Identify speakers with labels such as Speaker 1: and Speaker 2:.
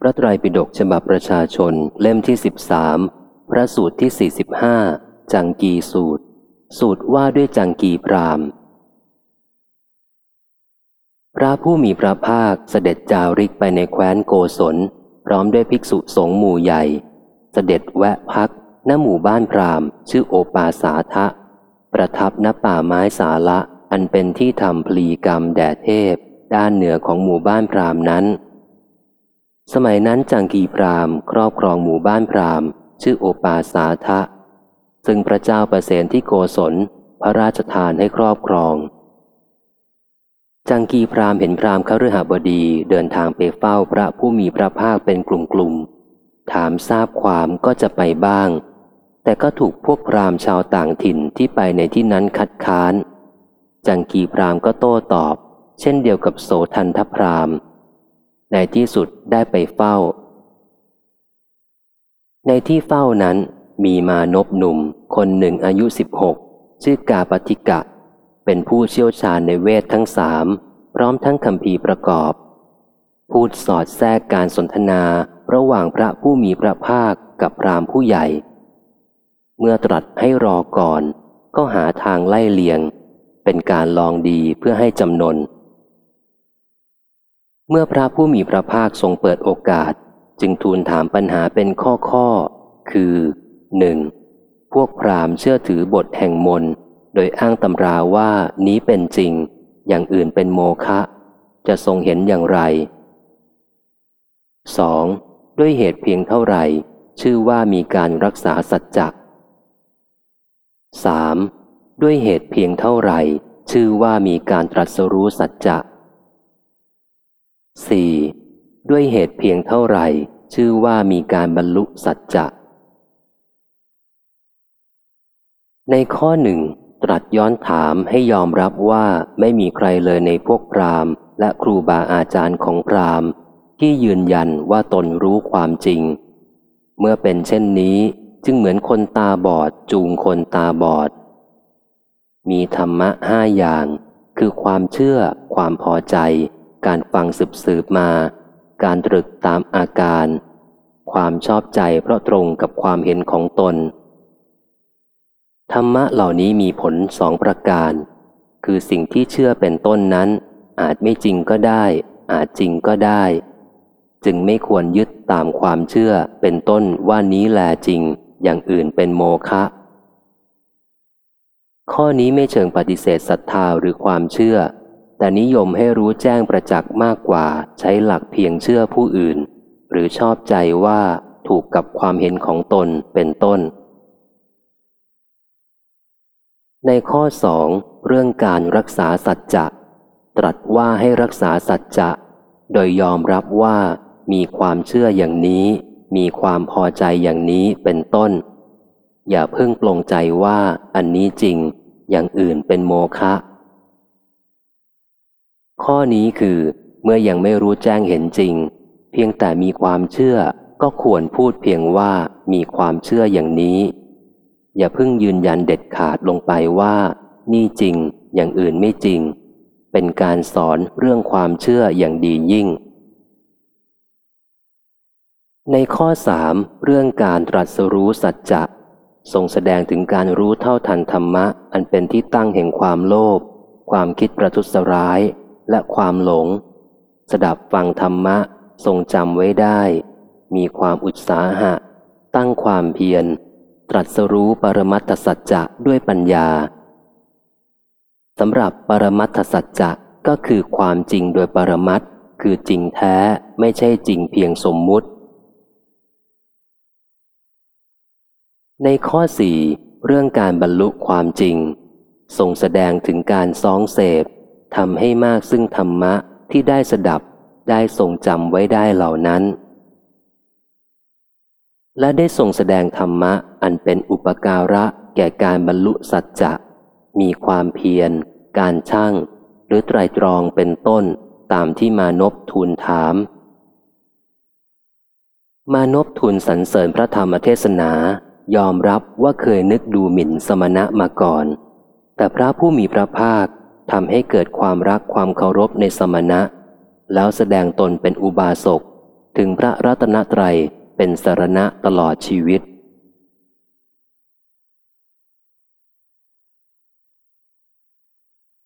Speaker 1: พระไตรปิฎกฉบับประชาชนเล่มที่สิบสามพระสูตรที่สี่สิบห้าจังกีสูตร สูตรว่าด้วยจังกีพรามพระผู้มีพระภาคเสด็จจาริกไปในแคว้นโกศล พร้อมด้วยภิกษุสงฆ์หมู่ใหญ่ เสด็จแวะพักณหมู่บ้านพรามชื่อโอปาสาทะ ประทับณป่าไม้สาละ อันเป็นที่ทำพลีกรรมแด่เทพ ด้านเหนือของหมู่บ้านพรามนั้น สมัยนั้นจังกีพรามครอบครองหมู่บ้านพรามชื่อโอปาสาทะ ซึ่งพระเจ้าประเสนที่โกศลพระราชทานให้ครอบครอง จังกีพรามเห็นพรามคฤหบดีเดินทางไปเฝ้าพระผู้มีพระภาคเป็นกลุ่มๆถามทราบความก็จะไปบ้าง แต่ก็ถูกพวกพรามชาวต่างถิ่นที่ไปในที่นั้นคัดค้าน จังกีพรามก็โต้ตอบ เช่นเดียวกับโสทันทพราม ในที่สุดได้ไปเฝ้า ในที่เฝ้านั้นมีมานพหนุ่มคนหนึ่งอายุสิบหกชื่อกาปฏิกะ เป็นผู้เชี่ยวชาญในเวททั้งสามพร้อมทั้งคำพีประกอบ พูดสอดแทรกการสนทนาระหว่างพระผู้มีพระภาคกับพรามผู้ใหญ่ เมื่อตรัสให้รอก่อน ก็หาทางไล่เลียง เป็นการลองดีเพื่อให้จำนน เมื่อพระผู้มีพระภาคทรงเปิดโอกาส จึงทูลถามปัญหาเป็นข้อข้อ คือหนึ่งพวกพราหมณ์เชื่อถือบทแห่งมน โดยอ้างตำราว่านี้เป็นจริง อย่างอื่นเป็นโมฆะจะทรงเห็นอย่างไร 2. ด้วยเหตุเพียงเท่าไหร่ ชื่อว่ามีการรักษาสัจจะ 3. ด้วยเหตุเพียงเท่าไหร่ ชื่อว่ามีการตรัสรู้สัจจะ 4. ด้วยเหตุเพียงเท่าไหร่ ชื่อว่ามีการบรรลุสัจจะ ในข้อหนึ่งตรัสย้อนถามให้ยอมรับว่าไม่มีใครเลยในพวกพราหมณ์ และครูบาอาจารย์ของพราหมณ์ ที่ยืนยันว่าตนรู้ความจริง เมื่อเป็นเช่นนี้จึงเหมือนคนตาบอดจูงคนตาบอด มีธรรมะห้าอย่าง คือความเชื่อ ความพอใจ การฟังสืบสืบมา การตรึกตามอาการ ความชอบใจเพราะตรงกับความเห็นของตน ธรรมะเหล่านี้มีผลสองประการ คือสิ่งที่เชื่อเป็นต้นนั้น อาจไม่จริงก็ได้ อาจจริงก็ได้ จึงไม่ควรยึดตามความเชื่อเป็นต้นว่านี้แลจริง อย่างอื่นเป็นโมฆะข้อนี้ไม่เชิงปฏิเสธศรัทธาหรือความเชื่อ แต่นิยมให้รู้แจ้งประจักษ์มากกว่าใช้หลักเพียงเชื่อผู้อื่น หรือชอบใจว่าถูกกับความเห็นของตนเป็นต้น ในข้อสองเรื่องการรักษาสัจจะ ตรัสว่าให้รักษาสัจจะ โดยยอมรับว่ามีความเชื่ออย่างนี้ มีความพอใจอย่างนี้เป็นต้น อย่าเพิ่งปลงใจว่าอันนี้จริง อย่างอื่นเป็นโมฆะ ข้อนี้คือเมื่อยังไม่รู้แจ้งเห็นจริง เพียงแต่มีความเชื่อก็ควรพูดเพียงว่ามีความเชื่ออย่างนี้ อย่าเพิ่งยืนยันเด็ดขาดลงไปว่า นี่จริงอย่างอื่นไม่จริง เป็นการสอนเรื่องความเชื่ออย่างดียิ่ง ในข้อสามเรื่องการตรัสรู้สัจจะทรงแสดงถึงการรู้เท่าทันธรรมะ อันเป็นที่ตั้งแห่งความโลภความคิดประทุษร้าย และความหลง สดับฟังธรรมะทรงจำไว้ได้ มีความอุตสาหะ ตั้งความเพียร ตรัสรู้ปรมัตถสัจจะด้วยปัญญาสำหรับปรมัตถสัจจะก็คือความจริงโดยปรมัตคือจริงแท้ไม่ใช่จริงเพียงสมมุติ ในข้อสี่เรื่องการบรรลุความจริงทรงแสดงถึงการซ้องเสพ ทำให้มากซึ่งธรรมะที่ได้สดับได้ทรงจำไว้ได้เหล่านั้น และได้ทรงแสดงธรรมะอันเป็นอุปการะแก่การบรรลุสัจจะมีความเพียร การช่าง หรือไตรตรองเป็นต้นตามที่มานพทูลถาม มานพทูลสรรเสริญพระธรรมเทศนา ยอมรับว่าเคยนึกดูหมิ่นสมณะมาก่อน แต่พระผู้มีพระภาค ทำให้เกิดความรักความเคารพในสมณะ แล้วแสดงตนเป็นอุบาสก ถึงพระรัตนตรัยเป็นสารณะตลอดชีวิต